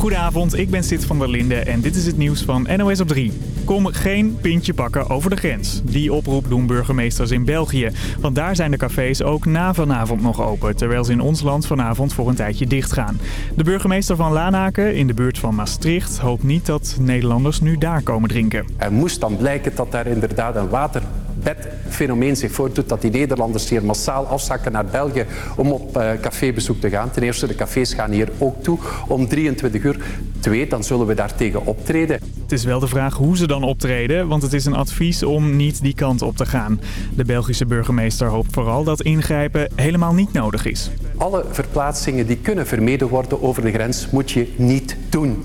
Goedenavond, ik ben Sid van der Linde en dit is het nieuws van NOS op 3. Kom geen pintje pakken over de grens. Die oproep doen burgemeesters in België. Want daar zijn de cafés ook na vanavond nog open, terwijl ze in ons land vanavond voor een tijdje dicht gaan. De burgemeester van Laanaken in de buurt van Maastricht hoopt niet dat Nederlanders nu daar komen drinken. Er moest dan blijken dat daar inderdaad een water bedfenomeen zich voordoet dat die Nederlanders hier massaal afzakken naar België om op uh, cafébezoek te gaan. Ten eerste, de cafés gaan hier ook toe om 23 uur. Twee, dan zullen we daartegen optreden. Het is wel de vraag hoe ze dan optreden, want het is een advies om niet die kant op te gaan. De Belgische burgemeester hoopt vooral dat ingrijpen helemaal niet nodig is. Alle verplaatsingen die kunnen vermeden worden over de grens moet je niet doen.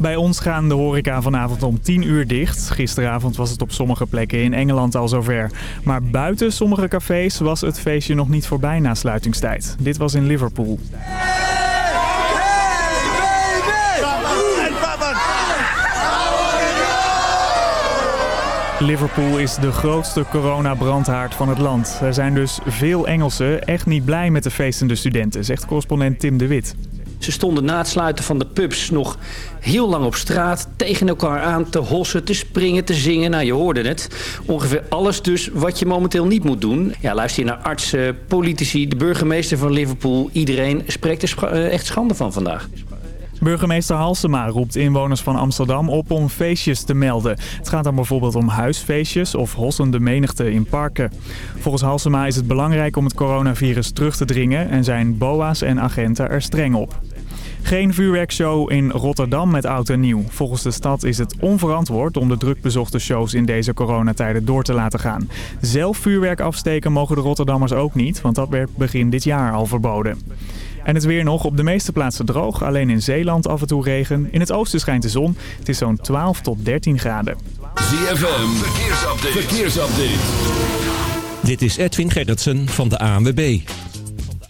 Bij ons gaan de horeca vanavond om 10 uur dicht. Gisteravond was het op sommige plekken in Engeland al zover. Maar buiten sommige cafés was het feestje nog niet voorbij na sluitingstijd. Dit was in Liverpool. Liverpool is de grootste coronabrandhaard van het land. Er zijn dus veel Engelsen echt niet blij met de feestende studenten, zegt correspondent Tim de Wit. Ze stonden na het sluiten van de pubs nog heel lang op straat... tegen elkaar aan te hossen, te springen, te zingen. Nou, je hoorde het. Ongeveer alles dus wat je momenteel niet moet doen. Ja, luister je naar artsen, politici, de burgemeester van Liverpool. Iedereen spreekt er eh, echt schande van vandaag. Burgemeester Halsema roept inwoners van Amsterdam op om feestjes te melden. Het gaat dan bijvoorbeeld om huisfeestjes of hossende menigte in parken. Volgens Halsema is het belangrijk om het coronavirus terug te dringen en zijn boa's en agenten er streng op. Geen vuurwerkshow in Rotterdam met oud en nieuw. Volgens de stad is het onverantwoord om de drukbezochte shows in deze coronatijden door te laten gaan. Zelf vuurwerk afsteken mogen de Rotterdammers ook niet, want dat werd begin dit jaar al verboden. En het weer nog op de meeste plaatsen droog. Alleen in Zeeland af en toe regen. In het oosten schijnt de zon. Het is zo'n 12 tot 13 graden. ZFM, verkeersupdate. verkeersupdate. Dit is Edwin Gerritsen van de ANWB.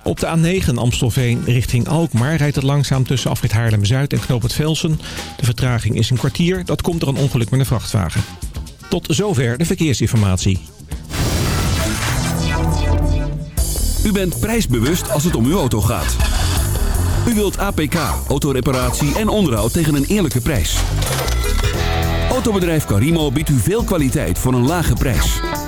Op de A9 Amstelveen richting Alkmaar rijdt het langzaam tussen afrit Haarlem-Zuid en Knoop het Velsen. De vertraging is een kwartier, dat komt door een ongeluk met een vrachtwagen. Tot zover de verkeersinformatie. U bent prijsbewust als het om uw auto gaat. U wilt APK, autoreparatie en onderhoud tegen een eerlijke prijs. Autobedrijf Carimo biedt u veel kwaliteit voor een lage prijs.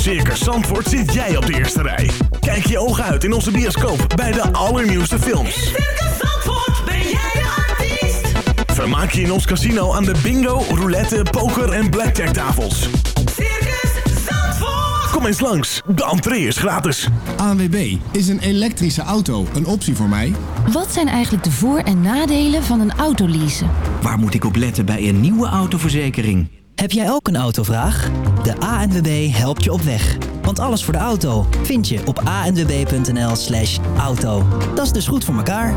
Circus Zandvoort zit jij op de eerste rij. Kijk je ogen uit in onze bioscoop bij de allernieuwste films. In Circus Zandvoort ben jij de artiest. Vermaak je in ons casino aan de bingo, roulette, poker en blackjack tafels. Circus Zandvoort. Kom eens langs, de entree is gratis. ANWB, is een elektrische auto een optie voor mij? Wat zijn eigenlijk de voor- en nadelen van een autoleasen? Waar moet ik op letten bij een nieuwe autoverzekering? Heb jij ook een autovraag? De ANWB helpt je op weg. Want alles voor de auto vind je op anwb.nl slash auto. Dat is dus goed voor elkaar.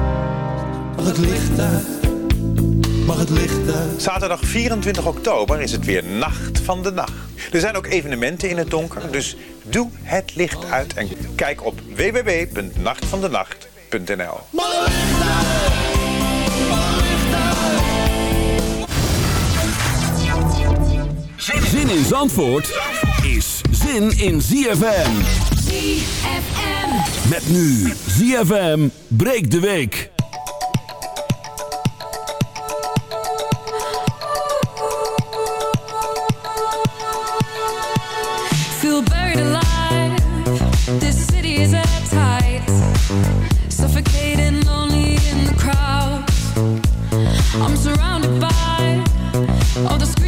Mag het licht uit? Mag het licht uit? Zaterdag 24 oktober is het weer Nacht van de Nacht. Er zijn ook evenementen in het donker, dus doe het licht uit en kijk op www.nachtvandenacht.nl. Zin in Zandvoort is zin in ZFM. ZFM. Met nu ZFM breekt de week. Feel buried alive. This city is at tight. Suffocating, lonely in the crowd. I'm surrounded by all the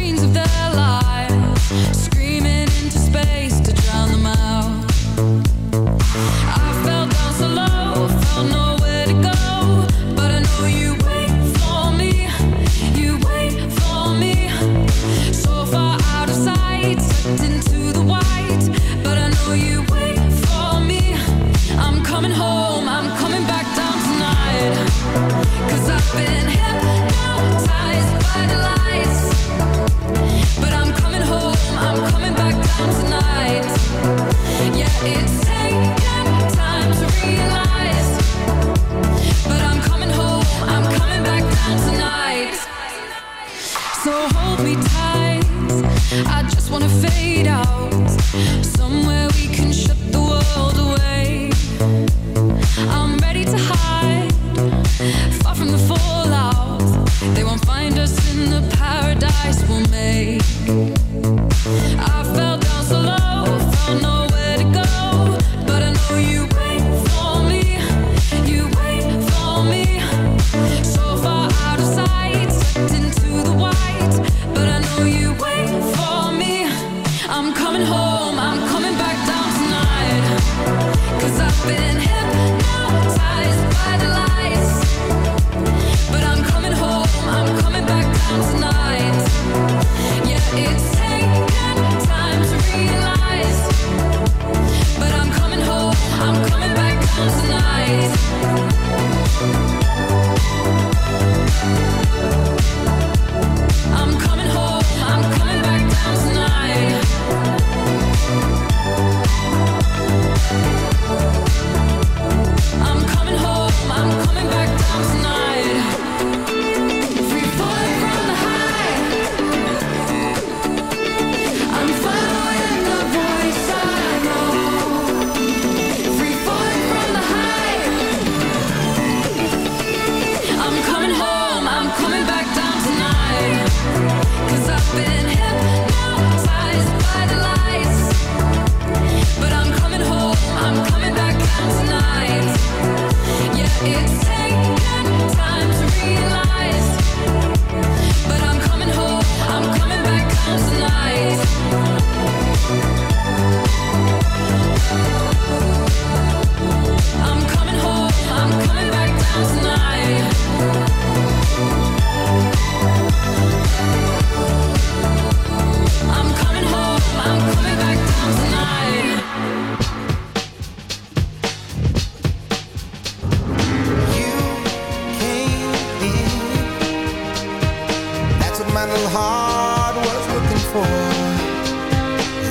my little heart was looking for.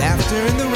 Laughter in the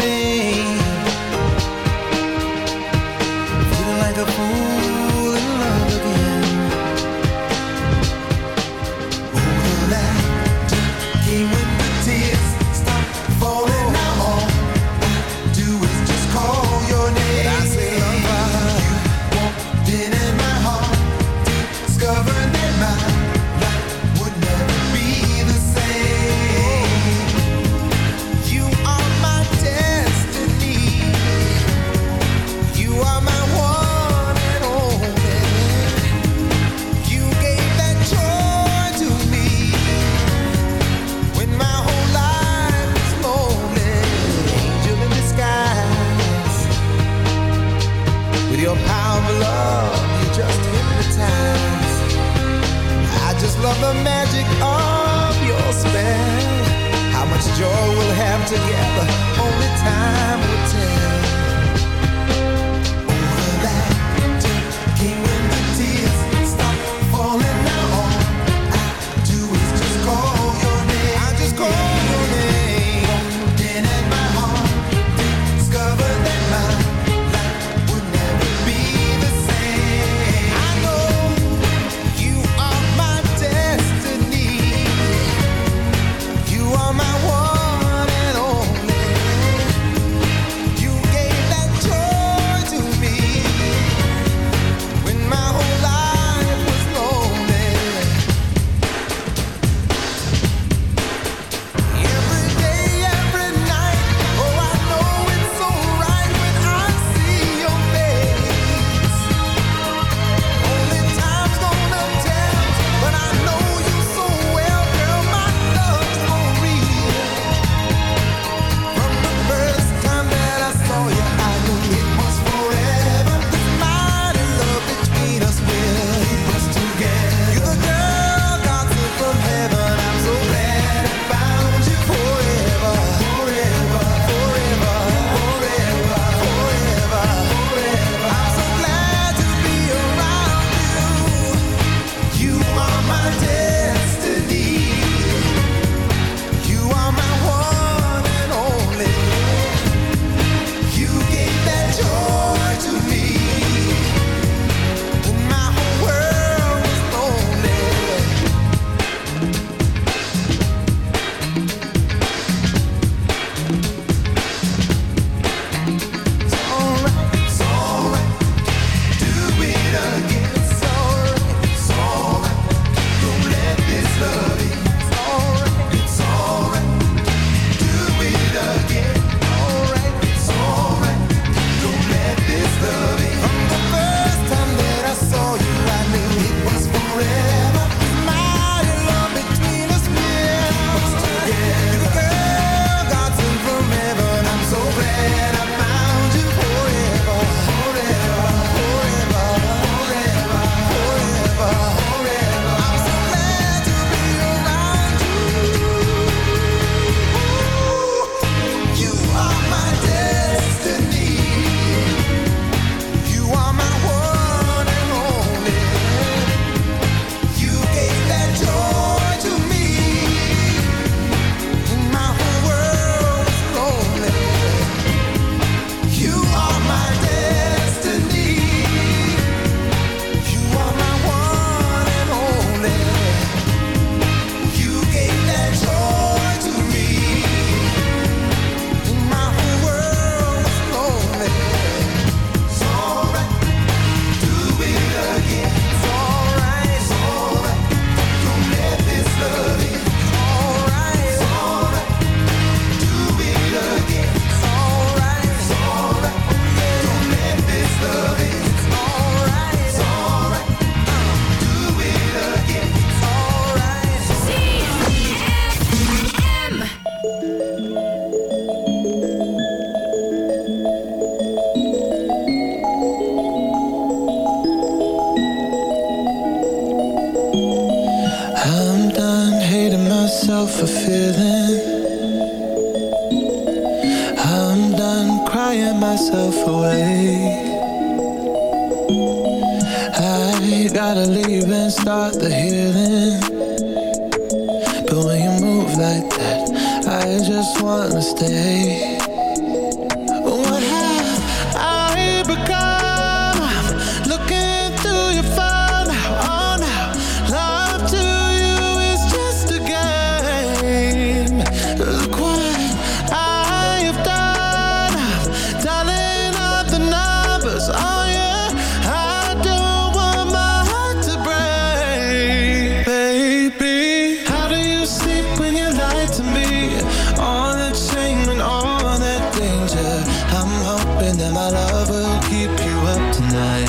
my love will keep you up tonight.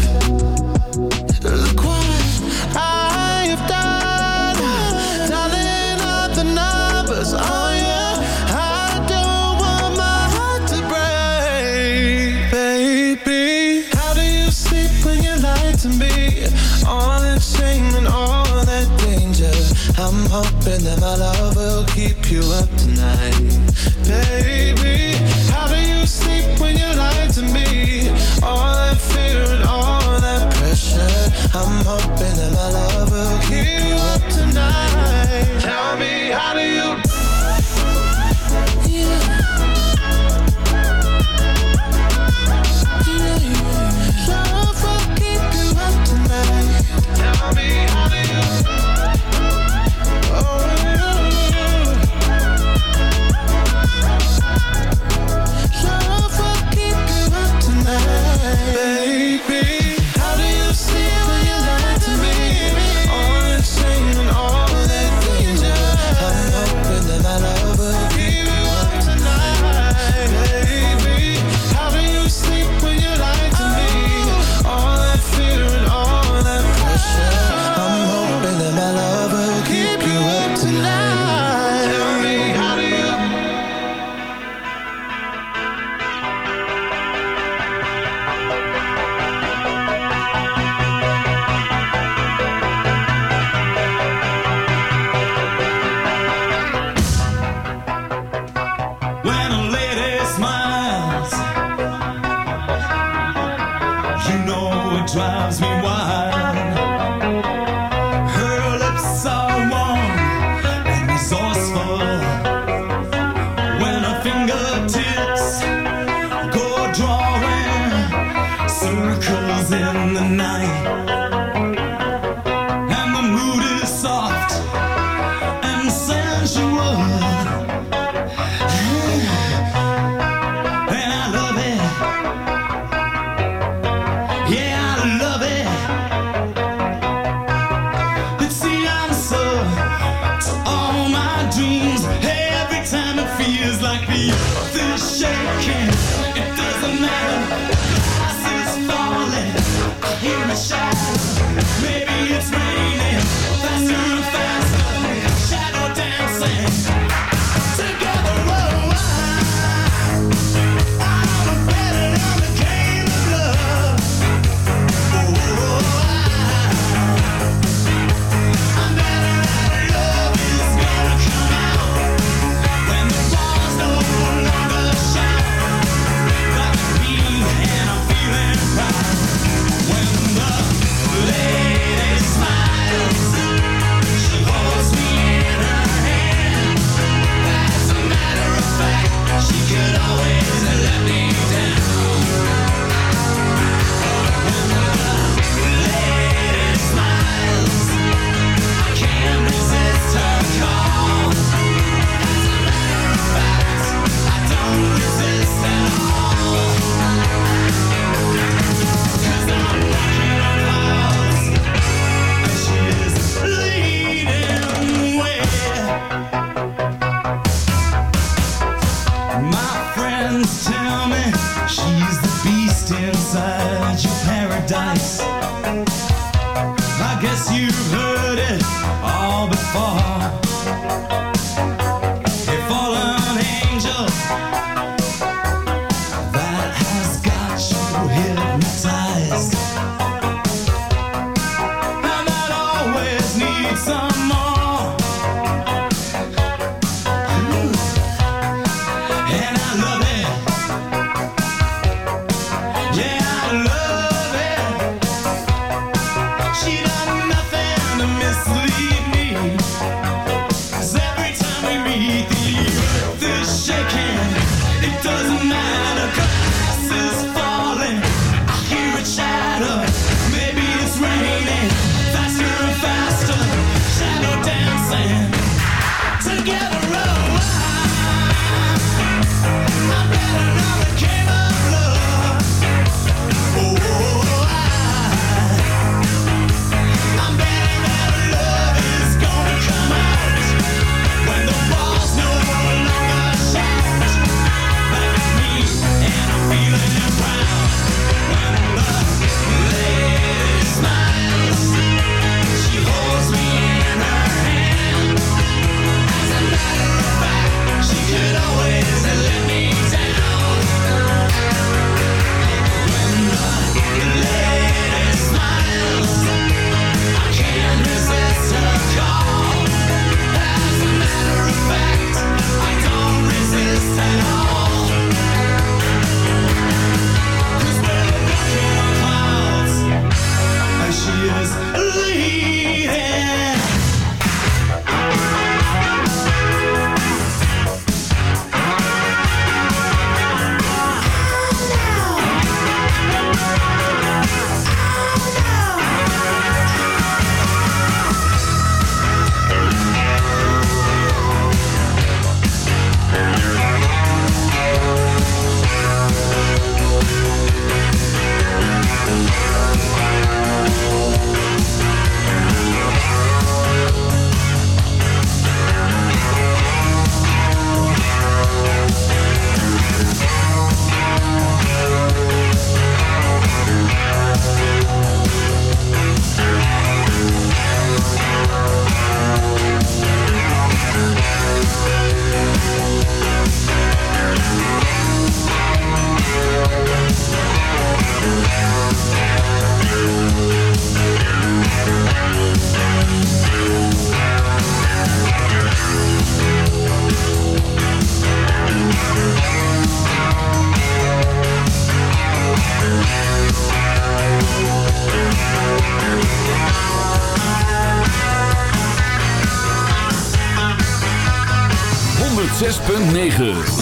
you up tonight, baby.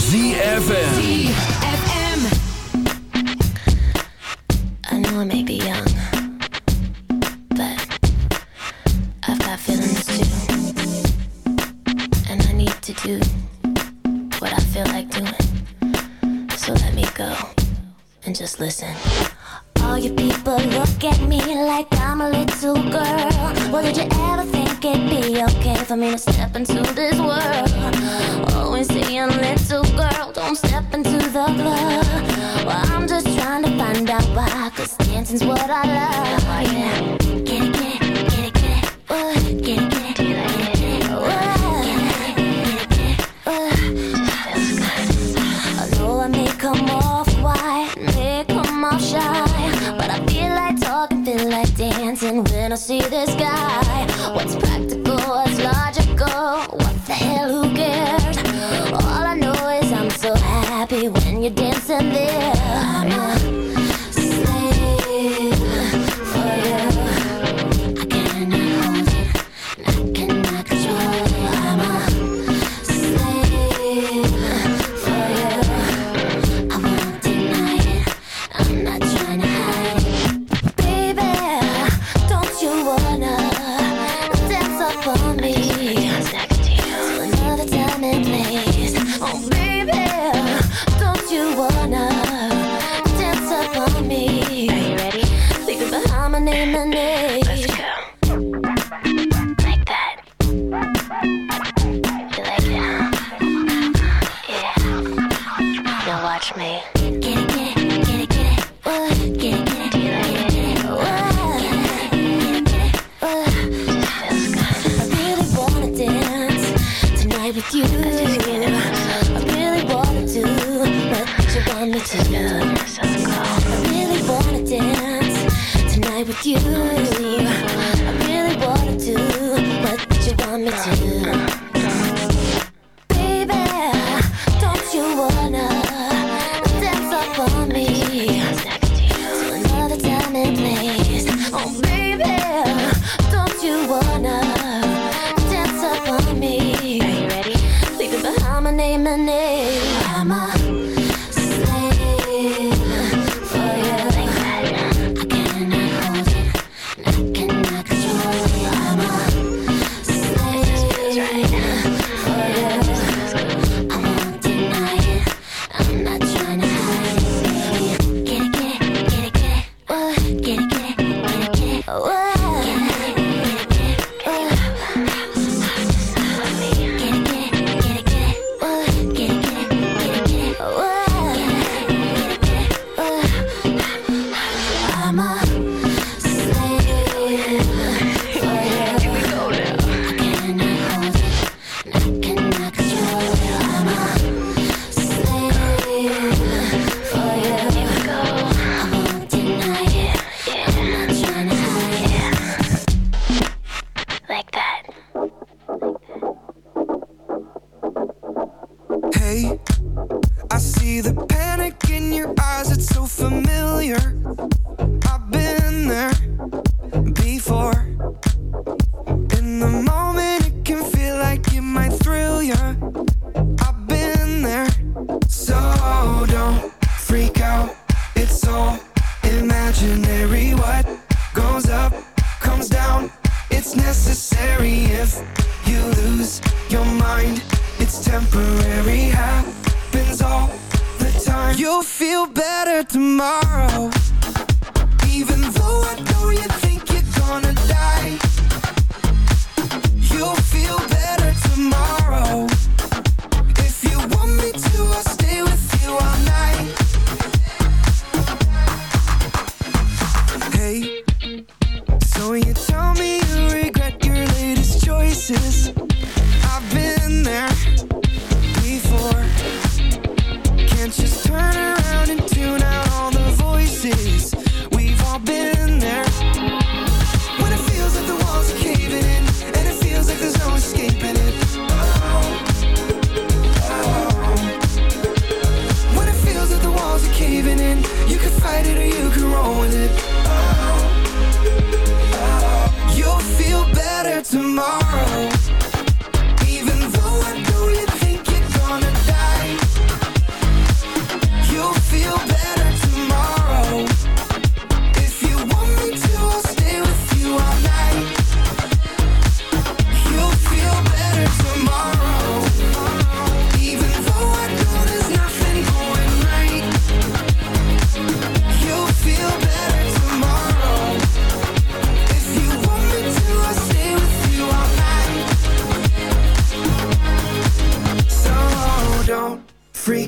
ZFM. I know I may be young,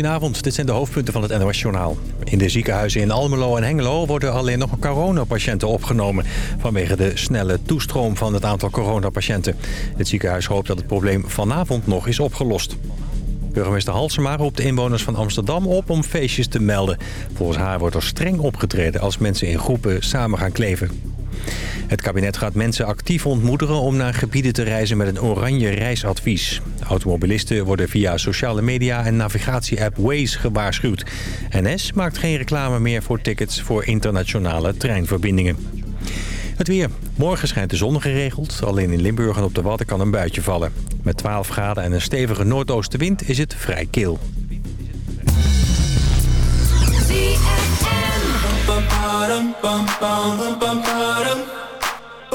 Goedenavond, dit zijn de hoofdpunten van het NOS-journaal. In de ziekenhuizen in Almelo en Hengelo worden alleen nog coronapatiënten opgenomen... vanwege de snelle toestroom van het aantal coronapatiënten. Het ziekenhuis hoopt dat het probleem vanavond nog is opgelost. Burgemeester Halsema roept de inwoners van Amsterdam op om feestjes te melden. Volgens haar wordt er streng opgetreden als mensen in groepen samen gaan kleven. Het kabinet gaat mensen actief ontmoedigen om naar gebieden te reizen met een oranje reisadvies. Automobilisten worden via sociale media en navigatie-app Waze gewaarschuwd. NS maakt geen reclame meer voor tickets voor internationale treinverbindingen. Het weer. Morgen schijnt de zon geregeld. Alleen in Limburg en op de Wadden kan een buitje vallen. Met 12 graden en een stevige noordoostenwind is het vrij kil.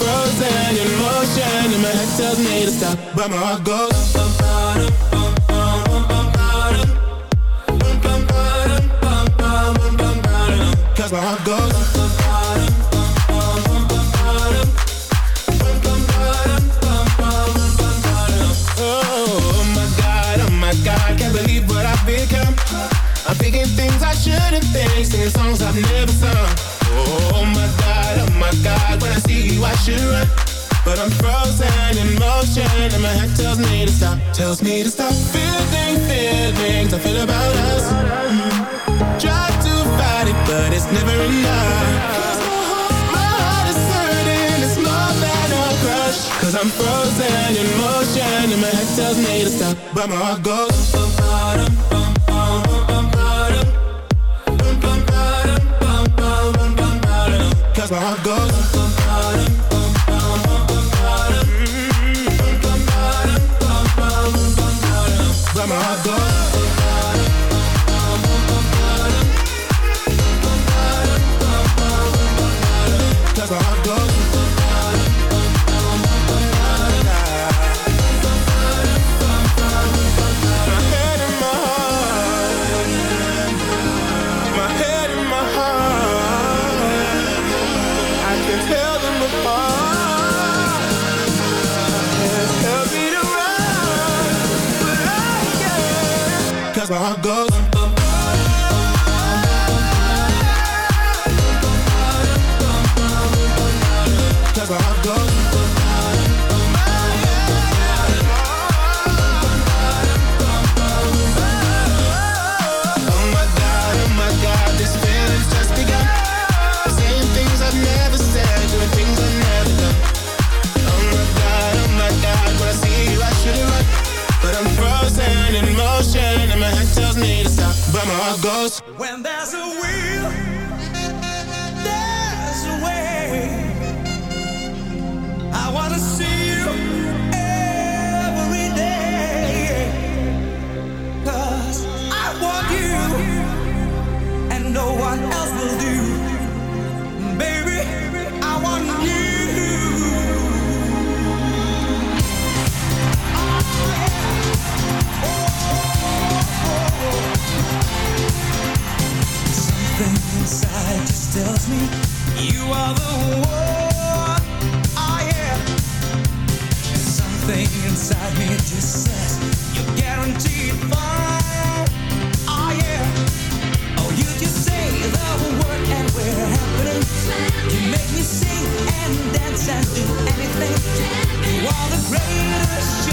frozen in motion And my head tells me to stop But my heart goes Cause Oh my God, oh my God Can't believe what I've become I'm thinking things I shouldn't think Singing songs I've never sung Oh my God my God, when I see you, I should run. But I'm frozen in motion, and my head tells me to stop. Tells me to stop feeling feelings I feel about us. Mm -hmm. Try to fight it, but it's never enough. My heart is hurting, it's more than a crush. Cause I'm frozen in motion, and my head tells me to stop. But my heart goes. Cause my heart goes Peter Schiff.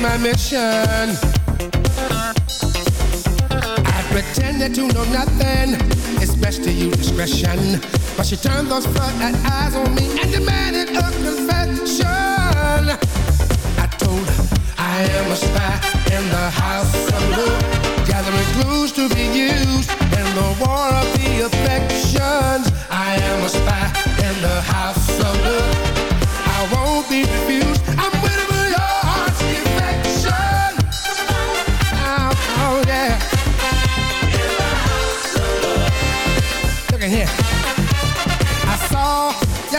My mission. I pretended to know nothing. It's best to use discretion. But she turned those front eyes on me and demanded a confession. I told her I am a spy in the house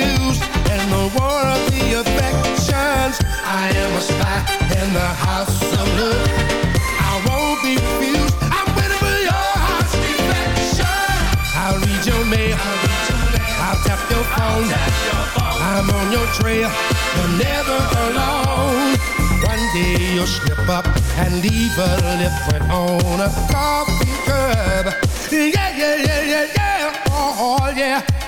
be the war of the affections. I am a spy in the house of love. I won't be refused. I'm waiting for your heart's affection. I'll read your mail. I'll tap your phone. I'm on your trail. You're never alone. One day you'll slip up and leave a print on a coffee cup. Yeah, yeah, yeah, yeah, yeah. Oh yeah.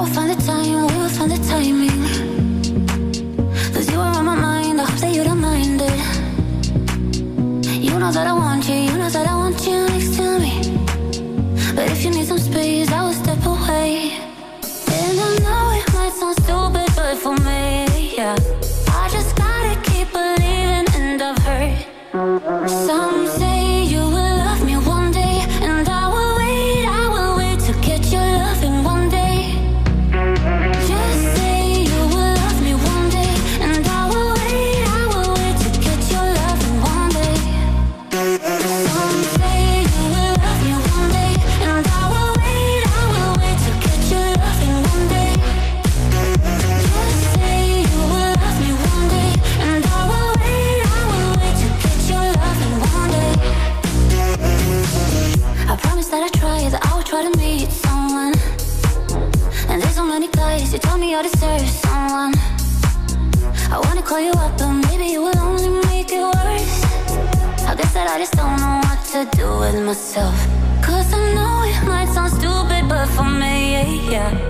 I will find the time, we will find the timing. myself. Cause I know it might sound stupid, but for me, yeah.